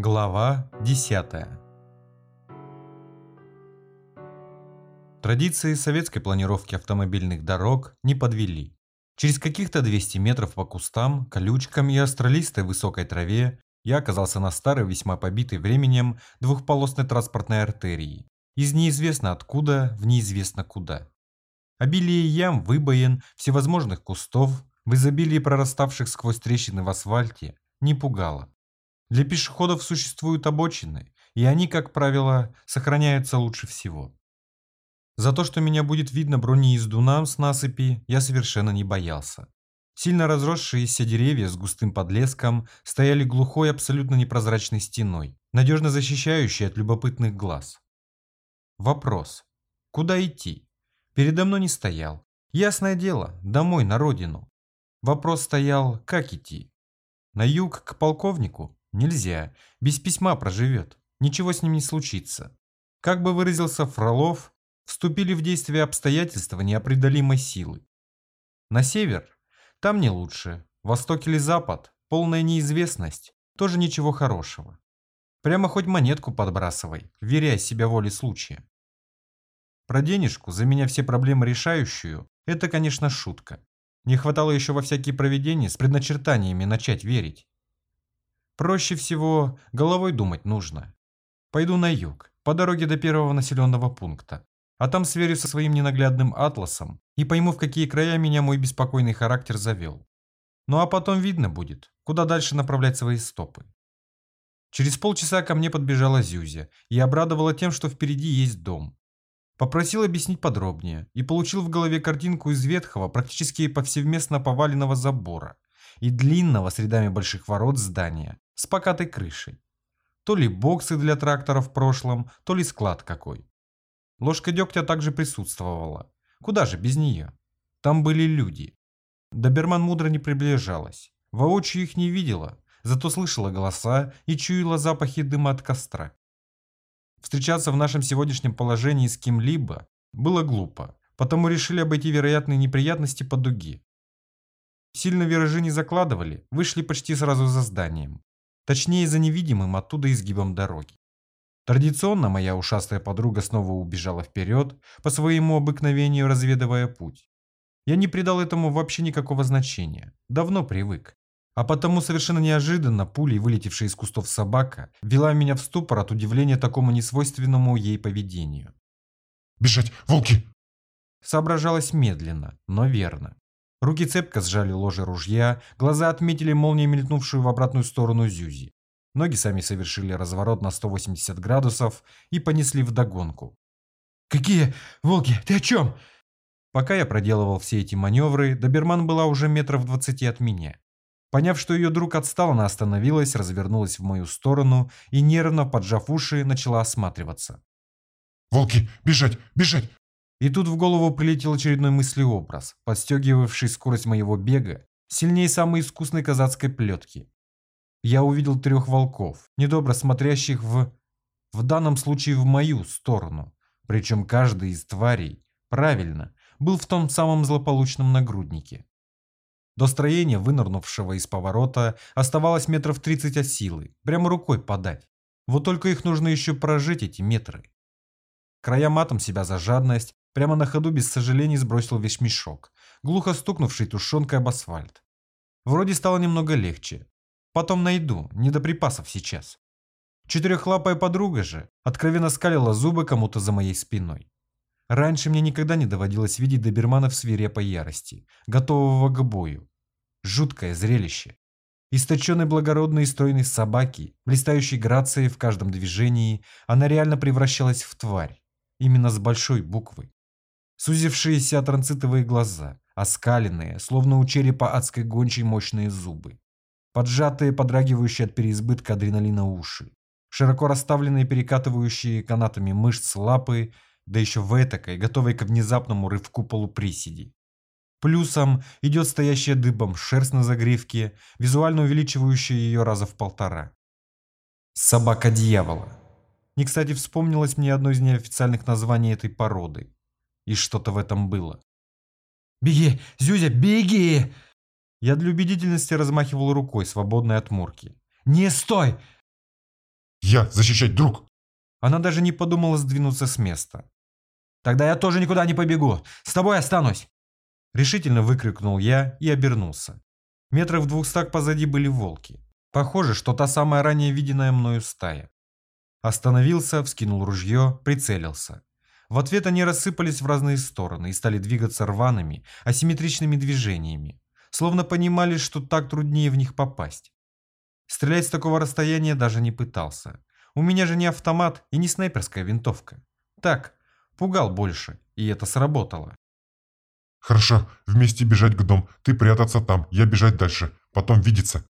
Глава 10 Традиции советской планировки автомобильных дорог не подвели. Через каких-то 200 метров по кустам, колючкам и астролистой высокой траве я оказался на старой, весьма побитой временем двухполосной транспортной артерии, из неизвестно откуда в неизвестно куда. Обилие ям, выбоин, всевозможных кустов, в изобилии прораставших сквозь трещины в асфальте, не пугало. Для пешеходов существуют обочины, и они, как правило, сохраняются лучше всего. За то, что меня будет видно бронеездунам с насыпи, я совершенно не боялся. Сильно разросшиеся деревья с густым подлеском стояли глухой, абсолютно непрозрачной стеной, надежно защищающей от любопытных глаз. Вопрос. Куда идти? Передо мной не стоял. Ясное дело, домой, на родину. Вопрос стоял, как идти? На юг, к полковнику? Нельзя. Без письма проживет. Ничего с ним не случится. Как бы выразился Фролов, вступили в действие обстоятельства неопределимой силы. На север? Там не лучше. Восток или запад? Полная неизвестность. Тоже ничего хорошего. Прямо хоть монетку подбрасывай, веряя себя воле случая. Про денежку, за меня все проблемы решающую, это, конечно, шутка. Не хватало еще во всякие проведения с предначертаниями начать верить. Проще всего головой думать нужно. Пойду на юг, по дороге до первого населенного пункта. А там сверю со своим ненаглядным атласом и пойму, в какие края меня мой беспокойный характер завел. Ну а потом видно будет, куда дальше направлять свои стопы. Через полчаса ко мне подбежала Зюзя и обрадовала тем, что впереди есть дом. Попросил объяснить подробнее и получил в голове картинку из ветхого, практически повсеместно поваленного забора и длинного с рядами больших ворот здания, с покатой крышей. То ли боксы для тракторов в прошлом, то ли склад какой. Ложка дегтя также присутствовала. Куда же без нее? Там были люди. Доберман мудро не приближалась. Воочию их не видела, зато слышала голоса и чуяла запахи дыма от костра. Встречаться в нашем сегодняшнем положении с кем-либо было глупо, потому решили обойти вероятные неприятности по дуге. Сильно виражи не закладывали, вышли почти сразу за зданием. Точнее, за невидимым оттуда изгибом дороги. Традиционно моя ушастая подруга снова убежала вперед, по своему обыкновению разведывая путь. Я не придал этому вообще никакого значения, давно привык. А потому совершенно неожиданно пулей, вылетевшая из кустов собака, вела меня в ступор от удивления такому несвойственному ей поведению. «Бежать, волки!» Соображалась медленно, но верно. Руки цепко сжали ложе ружья, глаза отметили молнию, мелькнувшую в обратную сторону Зюзи. Ноги сами совершили разворот на 180 градусов и понесли вдогонку. «Какие? Волки, ты о чем?» Пока я проделывал все эти маневры, доберман была уже метров двадцати от меня. Поняв, что ее друг отстал, она остановилась, развернулась в мою сторону и, нервно поджав уши, начала осматриваться. «Волки, бежать, бежать! И тут в голову прилетел очередной мыслеобраз, подстегивавший скорость моего бега, сильнее самой искусной казацкой плетки. Я увидел трех волков, недобро смотрящих в... в данном случае в мою сторону. Причем каждый из тварей, правильно, был в том самом злополучном нагруднике. До строения, вынырнувшего из поворота, оставалось метров 30 от силы, прямо рукой подать. Вот только их нужно еще прожить, эти метры. Края матом себя за жадность, Прямо на ходу без сожалений сбросил весь мешок, глухо стукнувший тушенкой об асфальт. Вроде стало немного легче. Потом найду, не до припасов сейчас. Четырехлапая подруга же откровенно скалила зубы кому-то за моей спиной. Раньше мне никогда не доводилось видеть добермана в свирепой ярости, готового к бою. Жуткое зрелище. Источенной благородной и стройной собаки, блистающей грацией в каждом движении, она реально превращалась в тварь. Именно с большой буквы. Сузившиеся транцитовые глаза, оскаленные, словно у черепа адской гончей мощные зубы. Поджатые, подрагивающие от переизбытка адреналина уши. Широко расставленные, перекатывающие канатами мышц лапы, да еще в этакой, готовой к внезапному рывку полуприседи. Плюсом идет стоящая дыбом шерсть на загривке, визуально увеличивающая ее раза в полтора. Собака дьявола. Не кстати вспомнилось мне одно из неофициальных названий этой породы. И что-то в этом было. «Беги, Зюзя, беги!» Я для убедительности размахивал рукой, свободной от мурки. «Не стой!» Я защищать друг. Она даже не подумала сдвинуться с места. Тогда я тоже никуда не побегу. С тобой останусь. Решительно выкрикнул я и обернулся. Метров в двухстах позади были волки. Похоже, что та самая ранее виденная мною стая. Остановился, вскинул ружье, прицелился. В ответ они рассыпались в разные стороны и стали двигаться рваными, асимметричными движениями, словно понимали, что так труднее в них попасть. Стрелять с такого расстояния даже не пытался. У меня же не автомат и не снайперская винтовка. Так, пугал больше, и это сработало. Хорошо, вместе бежать к дому, ты прятаться там, я бежать дальше, потом видеться.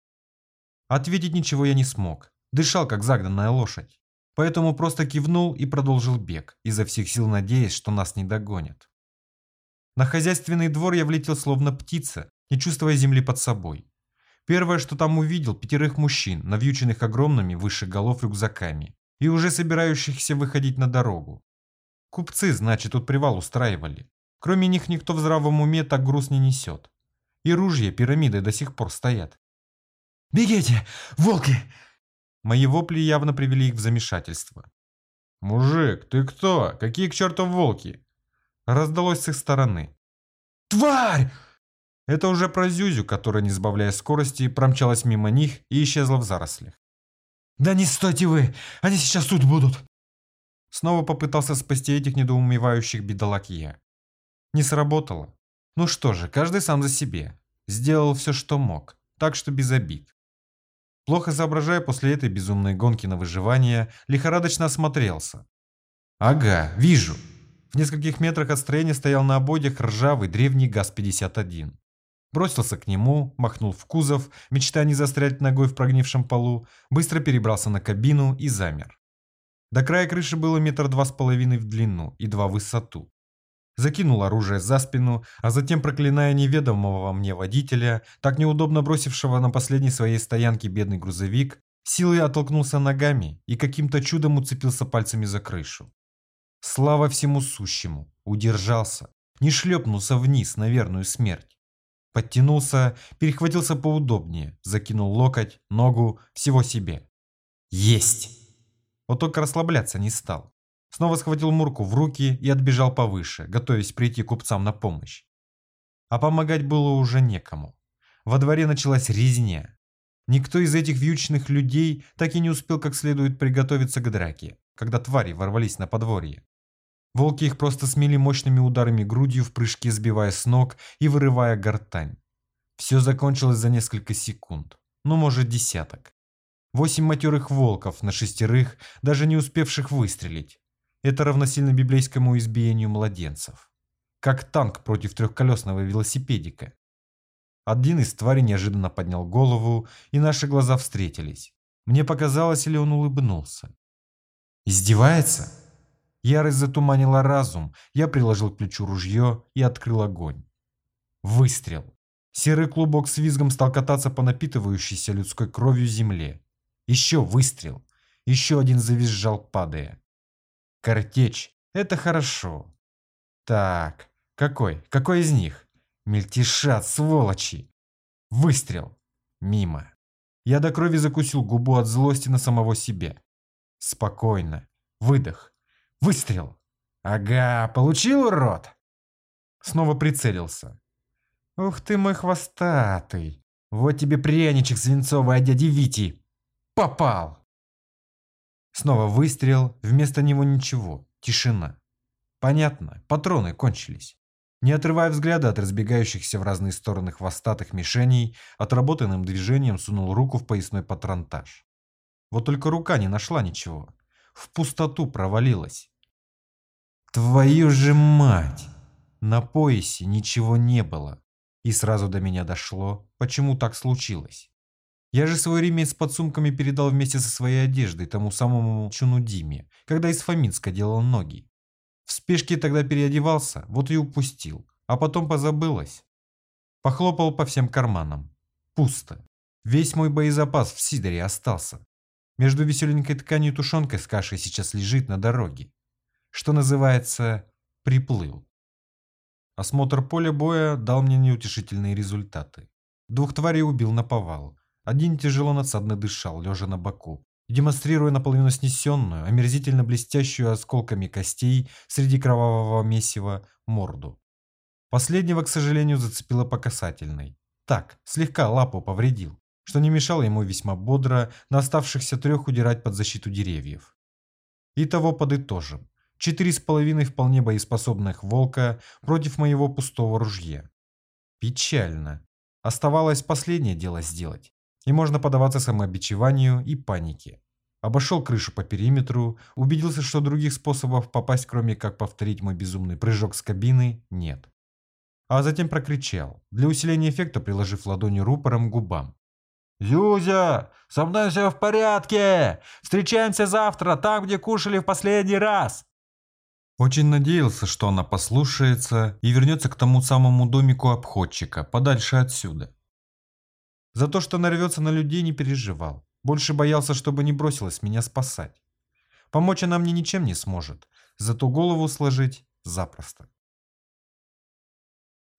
Ответить ничего я не смог, дышал как загнанная лошадь. Поэтому просто кивнул и продолжил бег, изо всех сил надеясь, что нас не догонят. На хозяйственный двор я влетел словно птица, не чувствуя земли под собой. Первое, что там увидел, пятерых мужчин, навьюченных огромными выше голов рюкзаками и уже собирающихся выходить на дорогу. Купцы, значит, тут привал устраивали. Кроме них никто в здравом уме так груз не несет. И ружья пирамиды до сих пор стоят. «Бегите, волки!» Мои вопли явно привели их в замешательство. «Мужик, ты кто? Какие к черту волки?» Раздалось с их стороны. «Тварь!» Это уже про Зюзю, которая, не сбавляя скорости, промчалась мимо них и исчезла в зарослях. «Да не стойте вы! Они сейчас тут будут!» Снова попытался спасти этих недоумевающих бедолаг я. Не сработало. Ну что же, каждый сам за себе. Сделал все, что мог, так что без обид. Плохо соображая после этой безумной гонки на выживание, лихорадочно осмотрелся. Ага, вижу. В нескольких метрах от строения стоял на ободях ржавый древний ГАЗ-51. Бросился к нему, махнул в кузов, мечтая не застрять ногой в прогнившем полу, быстро перебрался на кабину и замер. До края крыши было метр два с половиной в длину и два в высоту. Закинул оружие за спину, а затем, проклиная неведомого мне водителя, так неудобно бросившего на последней своей стоянке бедный грузовик, силой оттолкнулся ногами и каким-то чудом уцепился пальцами за крышу. Слава всему сущему, удержался, не шлепнулся вниз на верную смерть. Подтянулся, перехватился поудобнее, закинул локоть, ногу, всего себе. Есть! Вот только расслабляться не стал. Снова схватил Мурку в руки и отбежал повыше, готовясь прийти купцам на помощь. А помогать было уже некому. Во дворе началась резня. Никто из этих вьючных людей так и не успел как следует приготовиться к драке, когда твари ворвались на подворье. Волки их просто смели мощными ударами грудью в прыжке, сбивая с ног и вырывая гортань. Все закончилось за несколько секунд, ну может десяток. Восемь матерых волков на шестерых, даже не успевших выстрелить. Это равносильно библейскому избиению младенцев. Как танк против трехколесного велосипедика. Один из тварей неожиданно поднял голову, и наши глаза встретились. Мне показалось, или он улыбнулся. «Издевается?» Ярость затуманила разум, я приложил к плечу ружье и открыл огонь. Выстрел. Серый клубок с визгом стал кататься по напитывающейся людской кровью земле. Еще выстрел. Еще один завизжал, падая. Картечь. Это хорошо. Так, какой? Какой из них? Мельтешат, сволочи. Выстрел. Мимо. Я до крови закусил губу от злости на самого себя. Спокойно. Выдох. Выстрел. Ага, получил, урод? Снова прицелился. Ух ты мой хвостатый. Вот тебе пряничек свинцовый от дяди Вити. Попал. Снова выстрел, вместо него ничего, тишина. Понятно, патроны кончились. Не отрывая взгляда от разбегающихся в разные стороны хвостатых мишеней, отработанным движением сунул руку в поясной патронтаж. Вот только рука не нашла ничего в пустоту провалилась. Твою же мать! На поясе ничего не было. И сразу до меня дошло, почему так случилось. Я же свой ремень с подсумками передал вместе со своей одеждой тому самому Чуну Диме, когда из Фоминска делал ноги. В спешке тогда переодевался, вот и упустил, а потом позабылось. Похлопал по всем карманам. Пусто. Весь мой боезапас в Сидоре остался. Между веселенькой тканью тушенкой с кашей сейчас лежит на дороге. Что называется, приплыл. Осмотр поля боя дал мне неутешительные результаты. Двух тварей убил на повал. Один тяжело надсадно дышал, лежа на боку, демонстрируя наполовину снесенную, омерзительно блестящую осколками костей среди кровавого месива морду. Последнего, к сожалению, зацепило по касательной. Так, слегка лапу повредил, что не мешало ему весьма бодро на оставшихся трех удирать под защиту деревьев. Итого подытожим. Четыре с половиной вполне боеспособных волка против моего пустого ружья. Печально. Оставалось последнее дело сделать, и можно подаваться самообичеванию и панике. Обошел крышу по периметру, убедился, что других способов попасть, кроме как повторить мой безумный прыжок с кабины, нет. А затем прокричал, для усиления эффекта приложив ладонью рупором к губам. «Зюзя, со мной все в порядке! Встречаемся завтра, там, где кушали в последний раз!» Очень надеялся, что она послушается и вернется к тому самому домику обходчика, подальше отсюда. За то, что нарвется на людей, не переживал. Больше боялся, чтобы не бросилась меня спасать. Помочь она мне ничем не сможет, зато голову сложить запросто.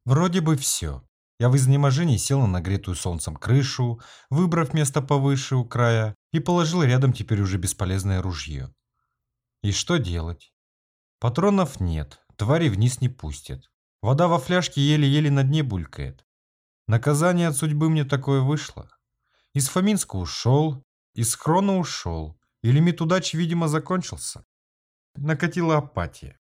Вроде бы все. Я в изнеможении сел на нагретую солнцем крышу, выбрав место повыше у края, и положил рядом теперь уже бесполезное ружье. И что делать? Патронов нет, твари вниз не пустят. Вода во фляжке еле-еле на дне булькает. Наказание от судьбы мне такое вышло. Из Фоминска ушел, из Хрона ушел, и лимит удачи, видимо, закончился. Накатила апатия.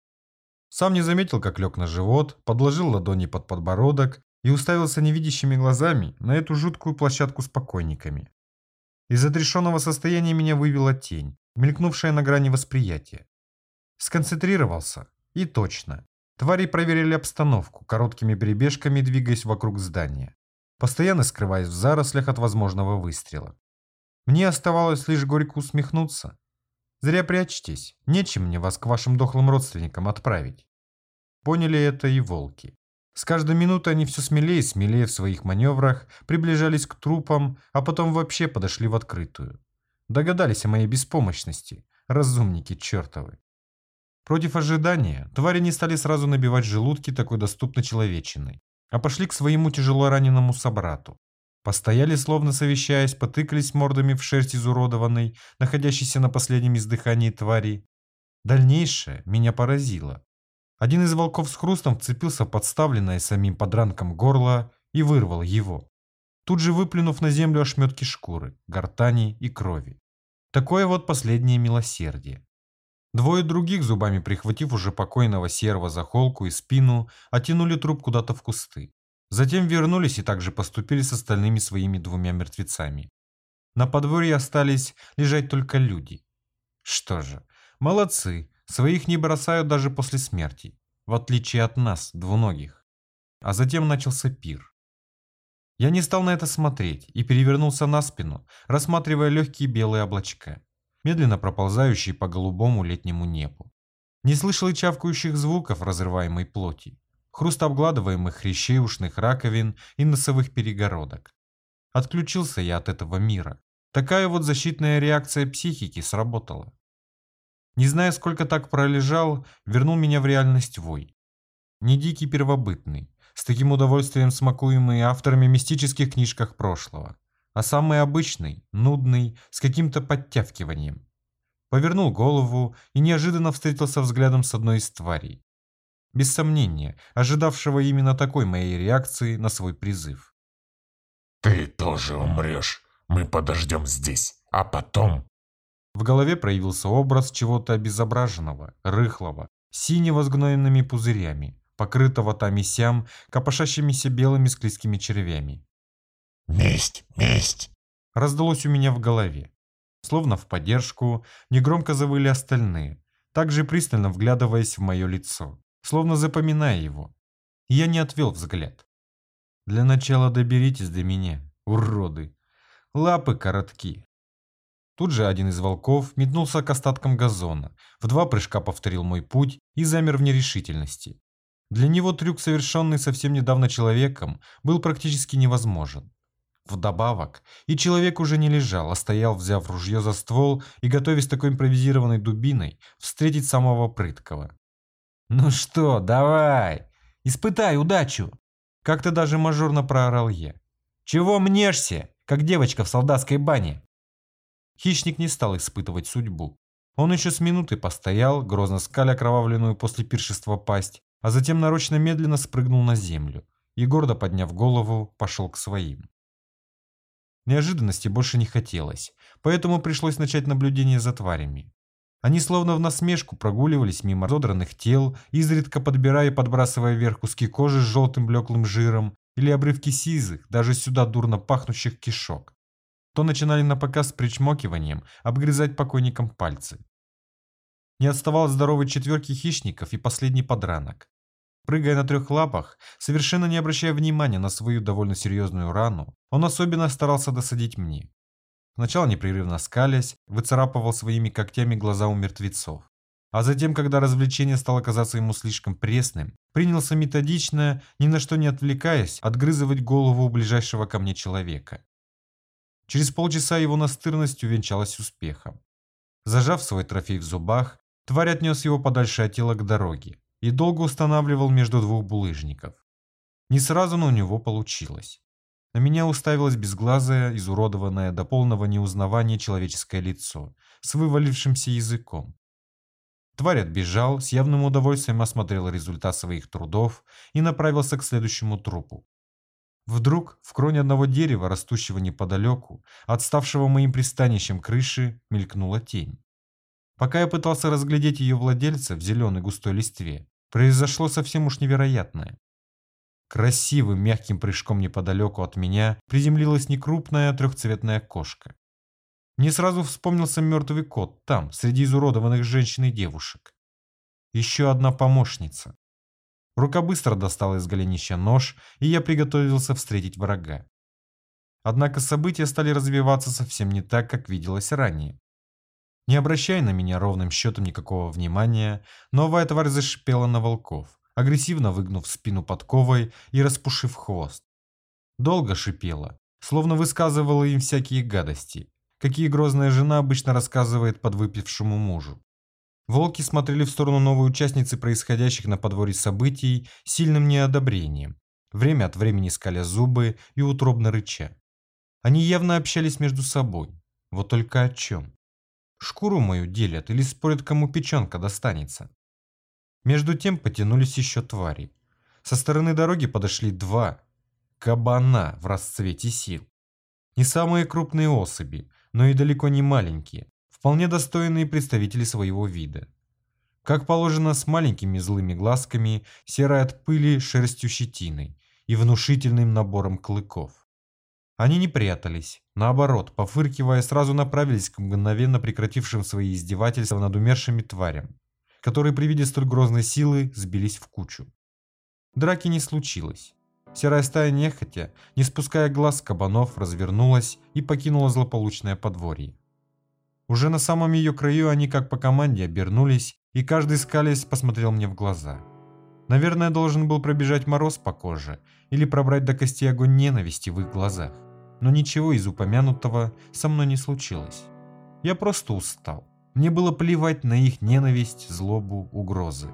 Сам не заметил, как лег на живот, подложил ладони под подбородок и уставился невидящими глазами на эту жуткую площадку с покойниками. Из отрешенного состояния меня вывела тень, мелькнувшая на грани восприятия. Сконцентрировался. И точно. Твари проверили обстановку, короткими перебежками двигаясь вокруг здания, постоянно скрываясь в зарослях от возможного выстрела. Мне оставалось лишь горько усмехнуться. Зря прячьтесь, нечем мне вас к вашим дохлым родственникам отправить. Поняли это и волки. С каждой минутой они все смелее и смелее в своих маневрах приближались к трупам, а потом вообще подошли в открытую. Догадались о моей беспомощности, разумники чертовы. Против ожидания, твари не стали сразу набивать желудки такой доступной человечиной, а пошли к своему тяжело раненому собрату. Постояли, словно совещаясь, потыкались мордами в шерсть изуродованной, находящейся на последнем издыхании твари. Дальнейшее меня поразило. Один из волков с хрустом вцепился в подставленное самим подранком горло и вырвал его, тут же выплюнув на землю ошметки шкуры, гортани и крови. Такое вот последнее милосердие. Двое других, зубами прихватив уже покойного серого за холку и спину, оттянули труп куда-то в кусты. Затем вернулись и также поступили с остальными своими двумя мертвецами. На подворье остались лежать только люди. Что же, молодцы, своих не бросают даже после смерти, в отличие от нас, двуногих. А затем начался пир. Я не стал на это смотреть и перевернулся на спину, рассматривая легкие белые облачка медленно проползающий по голубому летнему небу. Не слышал и чавкающих звуков разрываемой плоти, хруст обгладываемых хрящей ушных раковин и носовых перегородок. Отключился я от этого мира. Такая вот защитная реакция психики сработала. Не зная, сколько так пролежал, вернул меня в реальность вой. Не дикий первобытный, с таким удовольствием смакуемый авторами мистических книжках прошлого а самый обычный, нудный, с каким-то подтявкиванием. Повернул голову и неожиданно встретился взглядом с одной из тварей. Без сомнения, ожидавшего именно такой моей реакции на свой призыв. «Ты тоже умрешь. Мы подождем здесь, а потом...» В голове проявился образ чего-то обезображенного, рыхлого, синего с гнойными пузырями, покрытого там и сям, копошащимися белыми склизкими червями. «Месть! Месть!» Раздалось у меня в голове. Словно в поддержку, негромко завыли остальные, также пристально вглядываясь в мое лицо, словно запоминая его. Я не отвел взгляд. Для начала доберитесь до меня, уроды. Лапы коротки. Тут же один из волков метнулся к остаткам газона, в два прыжка повторил мой путь и замер в нерешительности. Для него трюк, совершенный совсем недавно человеком, был практически невозможен. Вдобавок, и человек уже не лежал, а стоял, взяв ружье за ствол и готовясь такой импровизированной дубиной встретить самого прыткого. «Ну что, давай, испытай удачу!» Как-то даже мажорно проорал я. «Чего мнешься, как девочка в солдатской бане?» Хищник не стал испытывать судьбу. Он еще с минуты постоял, грозно скаля окровавленную после пиршества пасть, а затем нарочно медленно спрыгнул на землю и, гордо подняв голову, пошел к своим. Неожиданности больше не хотелось, поэтому пришлось начать наблюдение за тварями. Они словно в насмешку прогуливались мимо разодранных тел, изредка подбирая и подбрасывая вверх куски кожи с желтым блеклым жиром или обрывки сизых, даже сюда дурно пахнущих кишок. То начинали на показ с причмокиванием обгрызать покойникам пальцы. Не отставал от здоровой четверки хищников и последний подранок. Прыгая на трех лапах, совершенно не обращая внимания на свою довольно серьезную рану, он особенно старался досадить мне. Сначала непрерывно скалясь, выцарапывал своими когтями глаза у мертвецов. А затем, когда развлечение стало казаться ему слишком пресным, принялся методично, ни на что не отвлекаясь, отгрызывать голову у ближайшего ко мне человека. Через полчаса его настырность увенчалась успехом. Зажав свой трофей в зубах, тварь отнес его подальше от тела к дороге и долго устанавливал между двух булыжников. Не сразу, но у него получилось. На меня уставилось безглазое, изуродованное до полного неузнавания человеческое лицо с вывалившимся языком. Тварь отбежал, с явным удовольствием осмотрел результат своих трудов и направился к следующему трупу. Вдруг в кроне одного дерева, растущего неподалеку, отставшего моим пристанищем крыши, мелькнула тень. Пока я пытался разглядеть ее владельца в зеленой густой листве, произошло совсем уж невероятное. Красивым мягким прыжком неподалеку от меня приземлилась некрупная трехцветная кошка. Мне сразу вспомнился мертвый кот там, среди изуродованных женщин и девушек. Еще одна помощница. Рука быстро достала из голенища нож, и я приготовился встретить врага. Однако события стали развиваться совсем не так, как виделось ранее. Не обращая на меня ровным счетом никакого внимания, новая тварь зашипела на волков, агрессивно выгнув спину подковой и распушив хвост. Долго шипела, словно высказывала им всякие гадости, какие грозная жена обычно рассказывает подвыпившему мужу. Волки смотрели в сторону новой участницы происходящих на подворье событий сильным неодобрением, время от времени скаля зубы и утробно рыча. Они явно общались между собой, вот только о чем. Шкуру мою делят или спорят, кому печенка достанется. Между тем потянулись еще твари. Со стороны дороги подошли два кабана в расцвете сил. Не самые крупные особи, но и далеко не маленькие, вполне достойные представители своего вида. Как положено, с маленькими злыми глазками, серой от пыли шерстью щетиной и внушительным набором клыков. Они не прятались, наоборот, пофыркивая, сразу направились к мгновенно прекратившим свои издевательства над умершими тварям, которые при виде столь грозной силы сбились в кучу. Драки не случилось. Серая стая нехотя, не спуская глаз кабанов, развернулась и покинула злополучное подворье. Уже на самом ее краю они как по команде обернулись, и каждый скалясь посмотрел мне в глаза. Наверное, должен был пробежать мороз по коже или пробрать до кости огонь ненависти в их глазах но ничего из упомянутого со мной не случилось. Я просто устал. Мне было плевать на их ненависть, злобу, угрозы.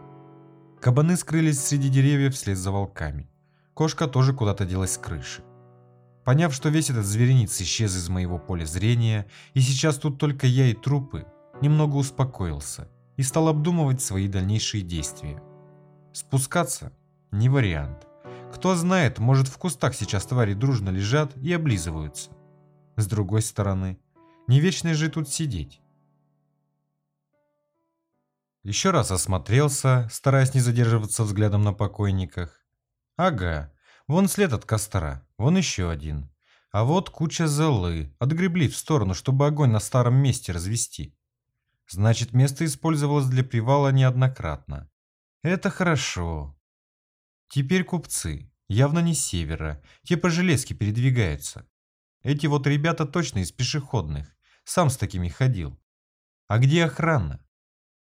Кабаны скрылись среди деревьев вслед за волками. Кошка тоже куда-то делась с крыши. Поняв, что весь этот зверинец исчез из моего поля зрения, и сейчас тут только я и трупы, немного успокоился и стал обдумывать свои дальнейшие действия. Спускаться – не вариант. Кто знает, может в кустах сейчас твари дружно лежат и облизываются. С другой стороны, не вечно же тут сидеть. Еще раз осмотрелся, стараясь не задерживаться взглядом на покойниках. Ага, вон след от костра, вон еще один. А вот куча золы, отгребли в сторону, чтобы огонь на старом месте развести. Значит, место использовалось для привала неоднократно. Это хорошо. Теперь купцы, явно не с севера, те по железке передвигаются. Эти вот ребята точно из пешеходных, сам с такими ходил. А где охрана?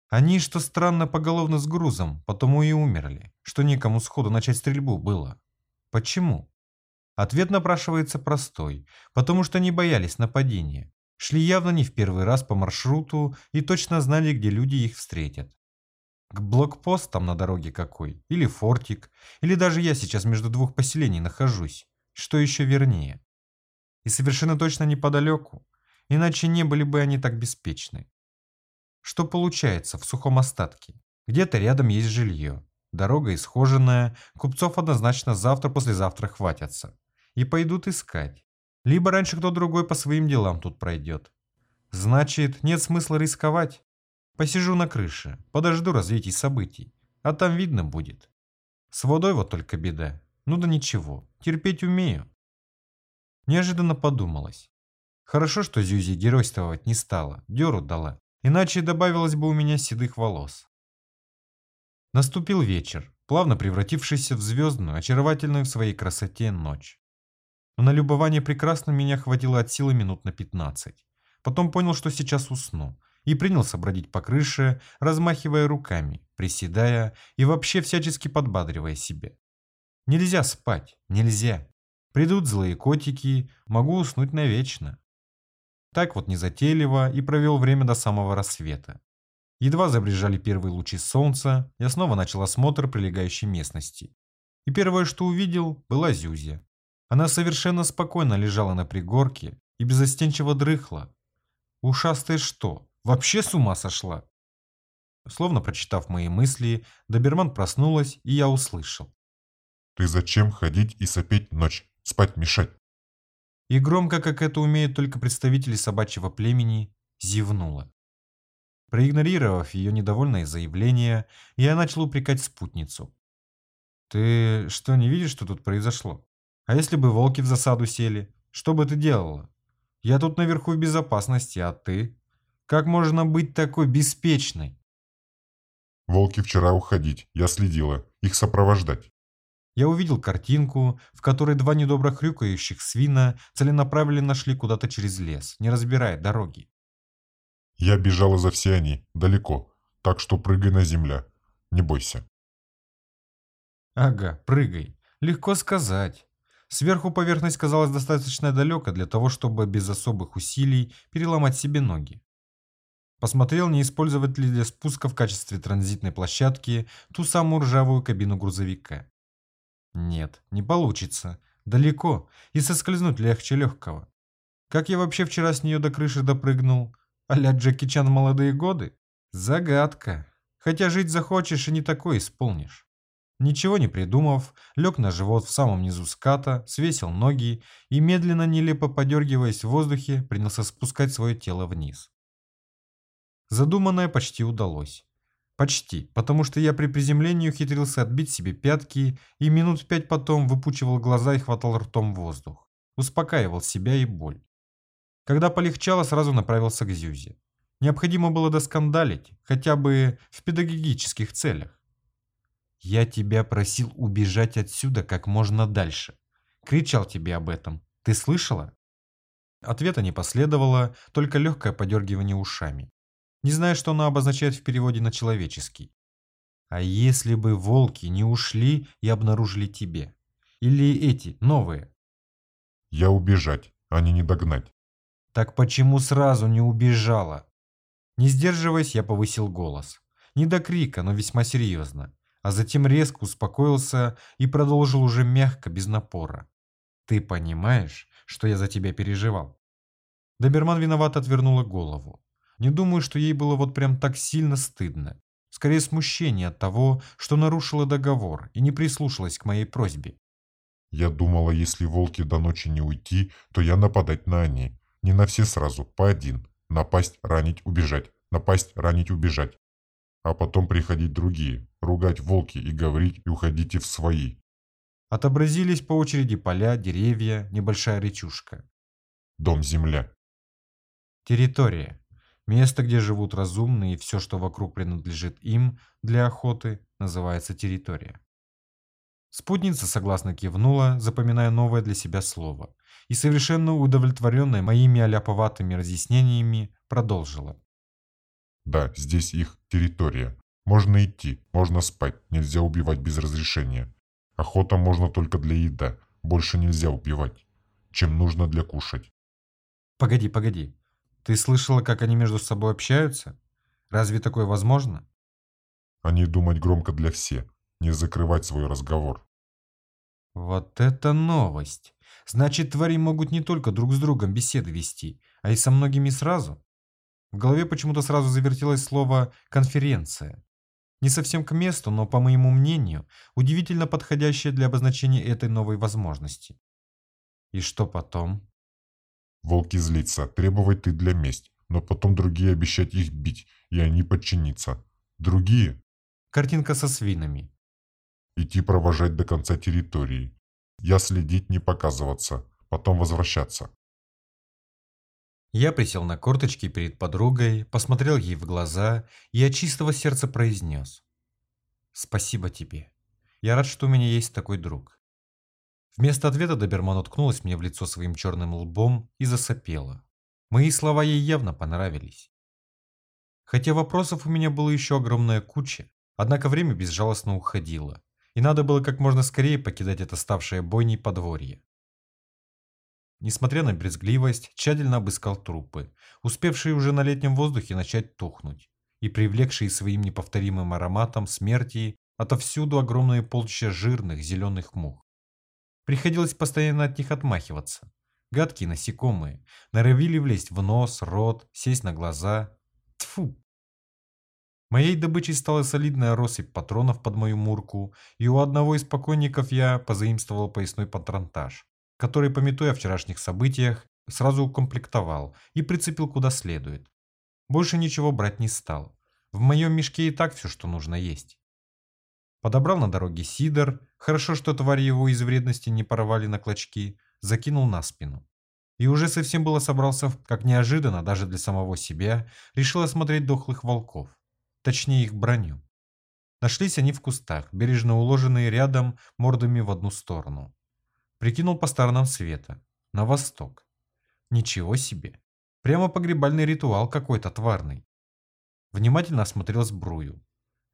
Они, что странно, поголовно с грузом, потому и умерли, что некому сходу начать стрельбу было. Почему? Ответ напрашивается простой, потому что не боялись нападения. Шли явно не в первый раз по маршруту и точно знали, где люди их встретят. К блокпостам на дороге какой, или фортик, или даже я сейчас между двух поселений нахожусь, что еще вернее. И совершенно точно неподалеку. иначе не были бы они так беспечны. Что получается в сухом остатке? Где-то рядом есть жилье, дорога исхоженная, купцов однозначно завтра-послезавтра хватятся. И пойдут искать. Либо раньше кто другой по своим делам тут пройдет. Значит, нет смысла рисковать. Посижу на крыше, подожду развития событий, а там видно будет. С водой вот только беда. Ну да ничего, терпеть умею. Неожиданно подумалось. Хорошо, что Зюзи геройствовать не стала, дёру дала, иначе добавилось бы у меня седых волос. Наступил вечер, плавно превратившийся в звездную, очаровательную в своей красоте ночь. Но на любование прекрасно меня хватило от силы минут на 15. Потом понял, что сейчас усну, и принялся бродить по крыше, размахивая руками, приседая и вообще всячески подбадривая себя. Нельзя спать, нельзя. Придут злые котики, могу уснуть навечно. Так вот незатейливо и провел время до самого рассвета. Едва забрежали первые лучи солнца, я снова начал осмотр прилегающей местности. И первое, что увидел, была Зюзя. Она совершенно спокойно лежала на пригорке и безостенчиво дрыхла. Ушастая что, вообще с ума сошла? Словно прочитав мои мысли, Доберман проснулась, и я услышал. «Ты зачем ходить и сопеть ночь? Спать мешать?» И громко, как это умеют только представители собачьего племени, зевнула. Проигнорировав ее недовольное заявление, я начал упрекать спутницу. «Ты что, не видишь, что тут произошло? А если бы волки в засаду сели? Что бы ты делала? Я тут наверху в безопасности, а ты? Как можно быть такой беспечной?» «Волки вчера уходить, я следила, их сопровождать». Я увидел картинку, в которой два недобро хрюкающих свина целенаправленно шли куда-то через лес, не разбирая дороги. Я бежала за все они, далеко, так что прыгай на земля. Не бойся. Ага, прыгай. Легко сказать. Сверху поверхность казалась достаточно далеко для того, чтобы без особых усилий переломать себе ноги. Посмотрел, не использовать ли для спуска в качестве транзитной площадки ту самую ржавую кабину грузовика. Нет, не получится. Далеко, и соскользнуть легче легкого. Как я вообще вчера с нее до крыши допрыгнул? а-ля Джеки Чан молодые годы? Загадка. Хотя жить захочешь и не такое исполнишь. Ничего не придумав, лег на живот в самом низу ската, свесил ноги и, медленно, нелепо подергиваясь в воздухе, принялся спускать свое тело вниз. Задуманное почти удалось. Почти, потому что я при приземлении ухитрился отбить себе пятки и минут пять потом выпучивал глаза и хватал ртом воздух. Успокаивал себя и боль. Когда полегчало, сразу направился к Зюзе. Необходимо было доскандалить, хотя бы в педагогических целях. «Я тебя просил убежать отсюда как можно дальше. Кричал тебе об этом. Ты слышала?» Ответа не последовало, только легкое подергивание ушами. Не знаю, что оно обозначает в переводе на человеческий. А если бы волки не ушли и обнаружили тебе? Или эти, новые? Я убежать, а не не догнать. Так почему сразу не убежала? Не сдерживаясь, я повысил голос. Не до крика, но весьма серьезно. А затем резко успокоился и продолжил уже мягко, без напора. Ты понимаешь, что я за тебя переживал? Доберман виновато отвернула голову. Не думаю, что ей было вот прям так сильно стыдно. Скорее смущение от того, что нарушила договор и не прислушалась к моей просьбе. Я думала, если волки до ночи не уйти, то я нападать на они. Не на все сразу, по один. Напасть, ранить, убежать. Напасть, ранить, убежать. А потом приходить другие, ругать волки и говорить, и уходите в свои. Отобразились по очереди поля, деревья, небольшая речушка. Дом-земля. Территория. Место, где живут разумные и все, что вокруг принадлежит им для охоты, называется территория. Спутница согласно кивнула, запоминая новое для себя слово, и совершенно удовлетворенная моими аляповатыми разъяснениями продолжила. «Да, здесь их территория. Можно идти, можно спать, нельзя убивать без разрешения. Охота можно только для еда, больше нельзя убивать, чем нужно для кушать». «Погоди, погоди. Ты слышала, как они между собой общаются? Разве такое возможно?» «Они думать громко для всех, не закрывать свой разговор. Вот это новость! Значит, твари могут не только друг с другом беседы вести, а и со многими сразу. В голове почему-то сразу завертелось слово «конференция». Не совсем к месту, но, по моему мнению, удивительно подходящее для обозначения этой новой возможности. И что потом? Волки злиться, требовать ты для месть, но потом другие обещать их бить, и они подчиниться. Другие? Картинка со свинами. Идти провожать до конца территории. Я следить, не показываться, потом возвращаться. Я присел на корточки перед подругой, посмотрел ей в глаза и от чистого сердца произнес. «Спасибо тебе. Я рад, что у меня есть такой друг». Вместо ответа Доберман уткнулась мне в лицо своим черным лбом и засопела. Мои слова ей явно понравились. Хотя вопросов у меня было еще огромная куча, однако время безжалостно уходило, и надо было как можно скорее покидать это ставшее бойней подворье. Несмотря на брезгливость, тщательно обыскал трупы, успевшие уже на летнем воздухе начать тухнуть, и привлекшие своим неповторимым ароматом смерти отовсюду огромные полчища жирных зеленых мух. Приходилось постоянно от них отмахиваться. Гадкие насекомые норовили влезть в нос, рот, сесть на глаза. Тфу! Моей добычей стала солидная россыпь патронов под мою мурку, и у одного из покойников я позаимствовал поясной патронтаж который, пометуя о вчерашних событиях, сразу укомплектовал и прицепил куда следует. Больше ничего брать не стал. В моем мешке и так все, что нужно есть. Подобрал на дороге сидор, хорошо, что твари его из вредности не порвали на клочки, закинул на спину. И уже совсем было собрался, как неожиданно, даже для самого себя, решил осмотреть дохлых волков. Точнее их броню. Нашлись они в кустах, бережно уложенные рядом, мордами в одну сторону. Прикинул по сторонам света. На восток. Ничего себе. Прямо погребальный ритуал какой-то тварный. Внимательно осмотрел сбрую.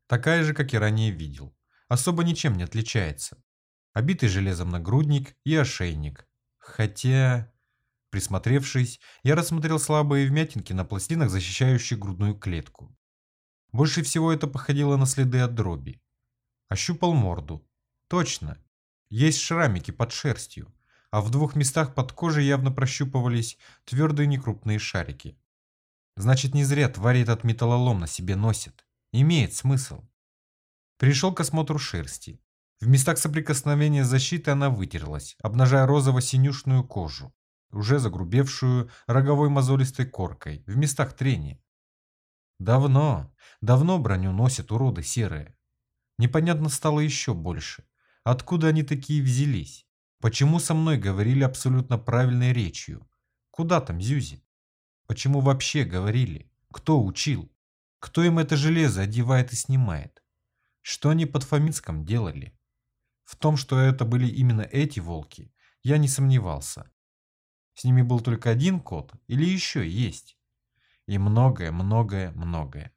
Такая же, как и ранее видел. Особо ничем не отличается. Обитый железом нагрудник и ошейник. Хотя... Присмотревшись, я рассмотрел слабые вмятинки на пластинах, защищающих грудную клетку. Больше всего это походило на следы от дроби. Ощупал морду. Точно, есть шрамики под шерстью, а в двух местах под кожей явно прощупывались твердые некрупные шарики. Значит, не зря тварь этот металлолом на себе носит. Имеет смысл. Пришел к осмотру шерсти. В местах соприкосновения с защитой она вытерлась, обнажая розово-синюшную кожу, уже загрубевшую роговой мозолистой коркой, в местах трения. Давно, давно броню носят уроды серые. Непонятно стало еще больше. Откуда они такие взялись? Почему со мной говорили абсолютно правильной речью? Куда там Зюзи? Почему вообще говорили? Кто учил? Кто им это железо одевает и снимает? Что они под Фоминском делали? В том, что это были именно эти волки, я не сомневался. С ними был только один кот или еще есть? И многое, многое, многое.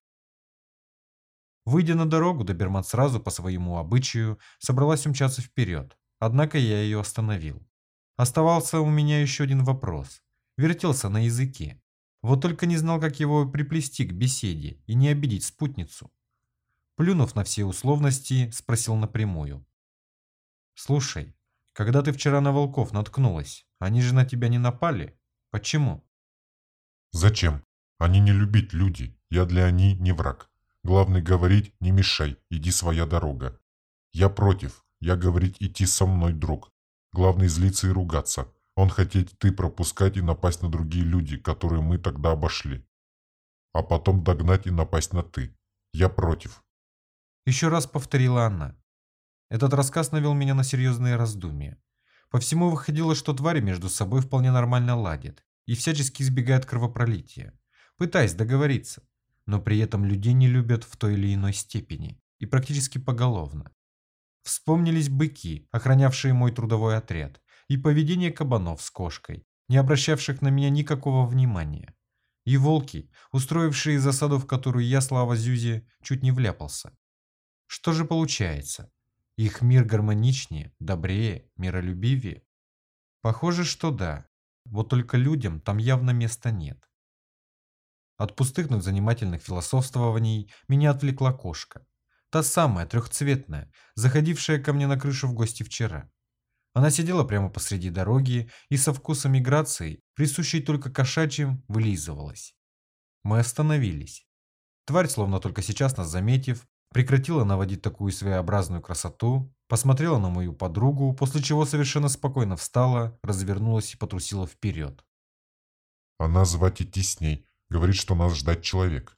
Выйдя на дорогу, доберман сразу по своему обычаю собралась умчаться вперед, однако я ее остановил. Оставался у меня еще один вопрос. Вертелся на языке. Вот только не знал, как его приплести к беседе и не обидеть спутницу. Плюнув на все условности, спросил напрямую. «Слушай, когда ты вчера на волков наткнулась, они же на тебя не напали? Почему?» «Зачем? Они не любить люди, я для они не враг. Главный говорить «не мешай, иди своя дорога». Я против, я говорить «идти со мной, друг». Главный злиться и ругаться. Он хотеть ты пропускать и напасть на другие люди, которые мы тогда обошли. А потом догнать и напасть на ты. Я против. Еще раз повторила она. Этот рассказ навел меня на серьезные раздумья. По всему выходило, что твари между собой вполне нормально ладят и всячески избегают кровопролития, пытаясь договориться но при этом людей не любят в той или иной степени и практически поголовно. Вспомнились быки, охранявшие мой трудовой отряд, и поведение кабанов с кошкой, не обращавших на меня никакого внимания. И волки, устроившие засаду, в которую я, слава Зюзе, чуть не вляпался. Что же получается? Их мир гармоничнее, добрее, миролюбивее? Похоже, что да. Вот только людям там явно места нет. От пустых, но занимательных философствований меня отвлекла кошка. Та самая, трехцветная, заходившая ко мне на крышу в гости вчера. Она сидела прямо посреди дороги и со вкусом миграции, присущей только кошачьим, вылизывалась. Мы остановились. Тварь, словно только сейчас нас заметив, прекратила наводить такую своеобразную красоту, посмотрела на мою подругу, после чего совершенно спокойно встала, развернулась и потрусила вперед. Она звать идти с ней, говорит, что нас ждать человек.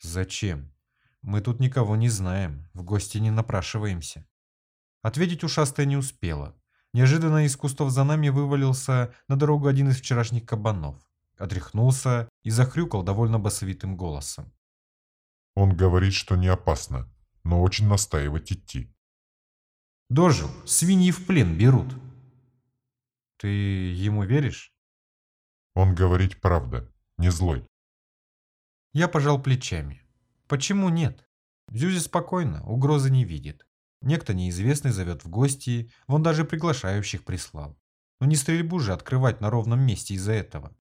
Зачем? Мы тут никого не знаем, в гости не напрашиваемся. Ответить ушастая не успела. Неожиданно из кустов за нами вывалился на дорогу один из вчерашних кабанов, отряхнулся и захрюкал довольно басовитым голосом. Он говорит, что не опасно, но очень настаивать идти. Дожил, свиньи в плен берут. Ты ему веришь? Он говорит правда, не злой. Я пожал плечами. Почему нет? Зюзи спокойно, угрозы не видит. Некто неизвестный зовет в гости, вон даже приглашающих прислал. Но не стрельбу же открывать на ровном месте из-за этого.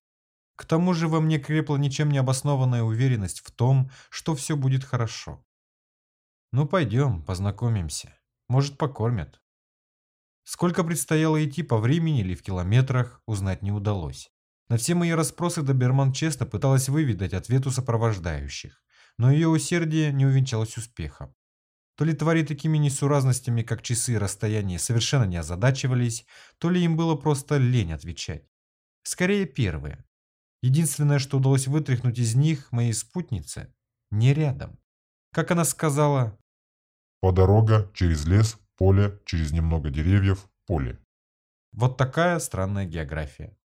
К тому же во мне крепла ничем не обоснованная уверенность в том, что все будет хорошо. Ну пойдем, познакомимся. Может покормят. Сколько предстояло идти по времени или в километрах, узнать не удалось. На все мои расспросы Доберман честно пыталась выведать ответ у сопровождающих, но ее усердие не увенчалось успехом. То ли твари такими несуразностями, как часы и расстояние, совершенно не озадачивались, то ли им было просто лень отвечать. Скорее первое. Единственное, что удалось вытряхнуть из них моей спутнице, не рядом. Как она сказала... По дорога, через лес, поле, через немного деревьев, поле. Вот такая странная география.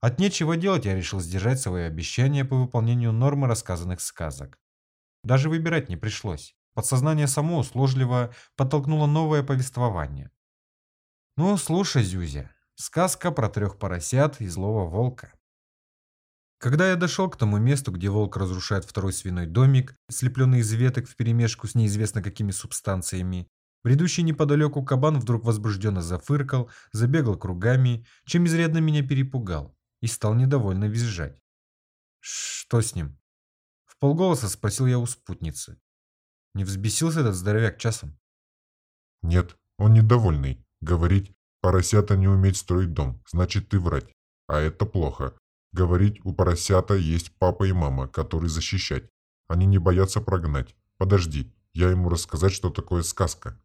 От нечего делать я решил сдержать свои обещания по выполнению нормы рассказанных сказок. Даже выбирать не пришлось. Подсознание само услужливо подтолкнуло новое повествование. Ну, слушай, Зюзя, сказка про трех поросят и злого волка. Когда я дошел к тому месту, где волк разрушает второй свиной домик, слепленный из веток вперемешку с неизвестно какими субстанциями, бредущий неподалеку кабан вдруг возбужденно зафыркал, забегал кругами, чем изрядно меня перепугал, и стал недовольно визжать. «Что с ним?» В полголоса спросил я у спутницы. Не взбесился этот здоровяк часом? Нет, он недовольный. Говорить, поросята не уметь строить дом, значит ты врать. А это плохо. Говорить, у поросята есть папа и мама, которые защищать. Они не боятся прогнать. Подожди, я ему рассказать, что такое сказка.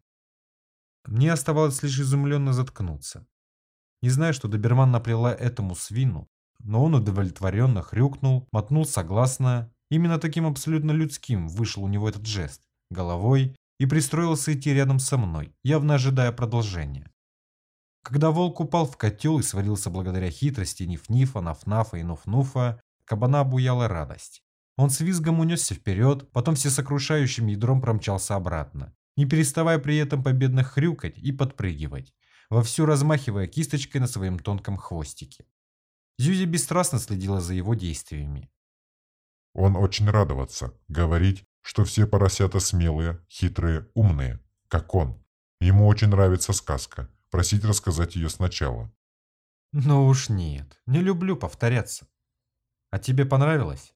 Мне оставалось лишь изумленно заткнуться. Не знаю, что доберман наплела этому свину, но он удовлетворенно хрюкнул, мотнул согласно. Именно таким абсолютно людским вышел у него этот жест, головой, и пристроился идти рядом со мной, явно ожидая продолжения. Когда волк упал в котел и сварился благодаря хитрости Ниф-Нифа, Наф-Нафа и Нуф-Нуфа, кабана буяла радость. Он с визгом унесся вперед, потом всесокрушающим ядром промчался обратно, не переставая при этом победно хрюкать и подпрыгивать, вовсю размахивая кисточкой на своем тонком хвостике. Зюзи бесстрастно следила за его действиями. Он очень радоваться, говорить, что все поросята смелые, хитрые, умные, как он. Ему очень нравится сказка, просить рассказать ее сначала. Ну уж нет, не люблю повторяться. А тебе понравилось?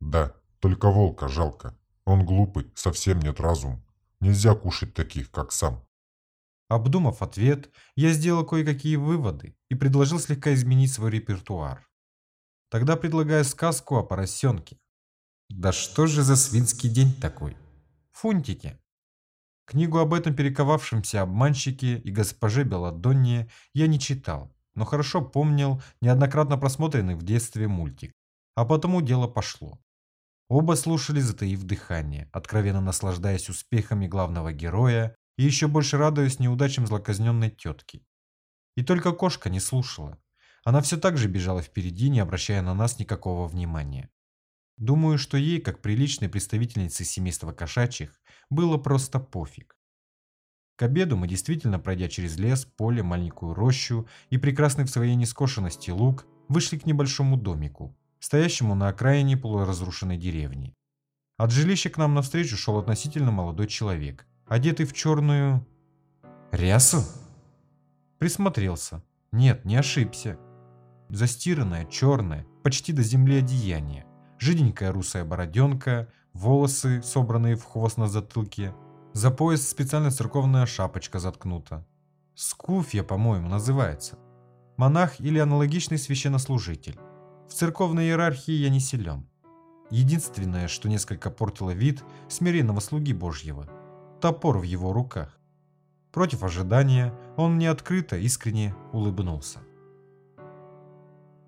Да, только волка жалко. Он глупый, совсем нет разум. Нельзя кушать таких, как сам. Обдумав ответ, я сделал кое-какие выводы и предложил слегка изменить свой репертуар. Тогда предлагаю сказку о поросенке. Да что же за свинский день такой? Фунтики. Книгу об этом перековавшемся обманщике и госпоже Беладонне я не читал, но хорошо помнил неоднократно просмотренный в детстве мультик. А потому дело пошло. Оба слушали, затаив дыхание, откровенно наслаждаясь успехами главного героя и еще больше радуясь неудачам злоказненной тетки. И только кошка не слушала. Она все так же бежала впереди, не обращая на нас никакого внимания. Думаю, что ей, как приличной представительнице семейства кошачьих, было просто пофиг. К обеду мы действительно, пройдя через лес, поле, маленькую рощу и прекрасный в своей нескошенности луг, вышли к небольшому домику, стоящему на окраине полуразрушенной деревни. От жилища к нам навстречу шел относительно молодой человек, одетый в черную... рясу? Присмотрелся. Нет, не ошибся. Застиранное, черное, почти до земли одеяние жиденькая русая бороденка, волосы, собранные в хвост на затылке, за пояс специально церковная шапочка заткнута. Скуфья, по-моему, называется. Монах или аналогичный священнослужитель. В церковной иерархии я не силен. Единственное, что несколько портило вид смиренного слуги Божьего – топор в его руках. Против ожидания он мне открыто, искренне улыбнулся.